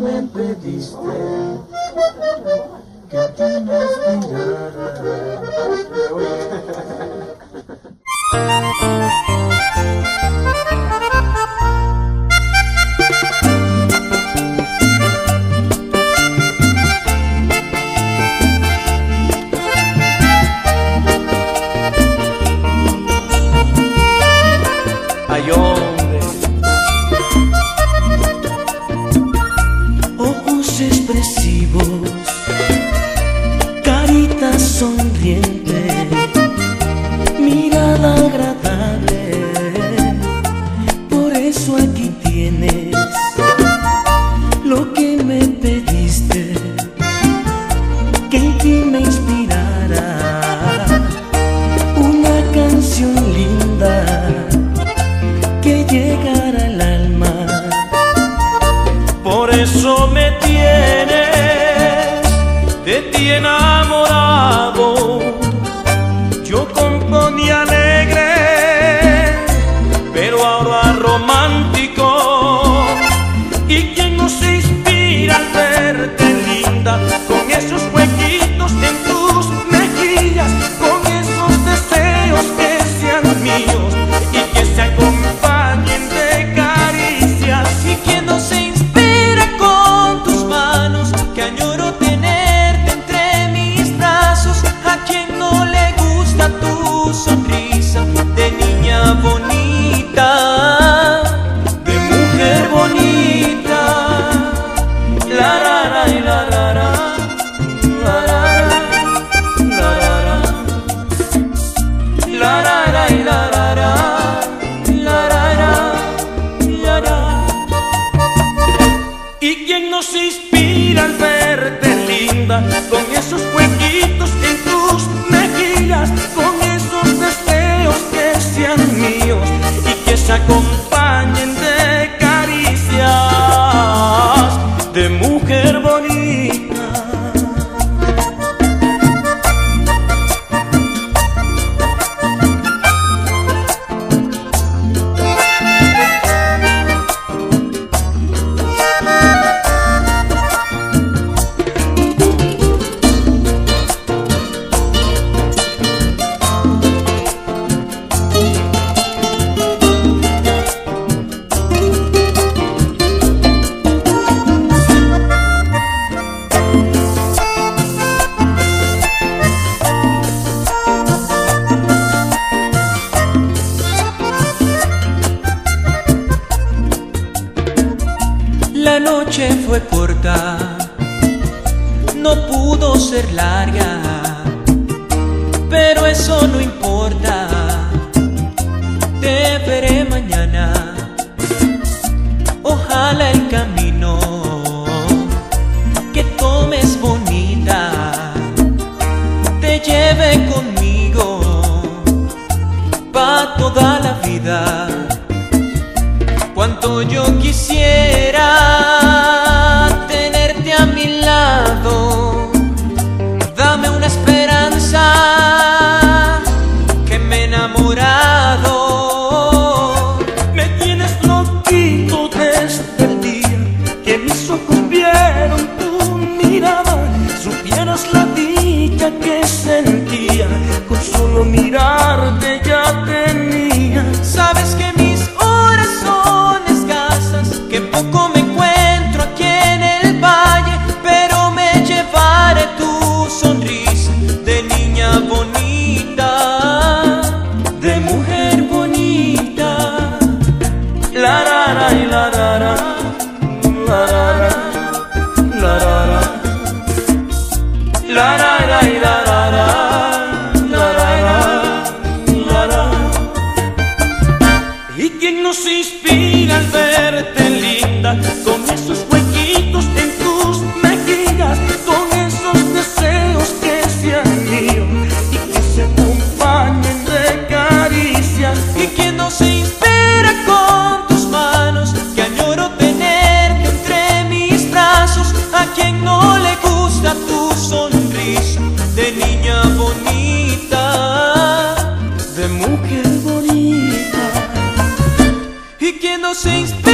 me pediste que a ti nos mirara. enamorado, yo componía alegre, pero ahora romántico. Y quien nos inspira al verte linda, con esos huequitos en tus mejillas, con esos deseos que sean míos. noche fue corta, no pudo ser larga, pero eso no importa, te veré mañana, ojalá el camino que tomes bonita, te lleve conmigo pa' toda la vida. vieron tu mirada, supieras la dicha que sentía con solo mirarte ya te nos inspira al verte linda con esos sings.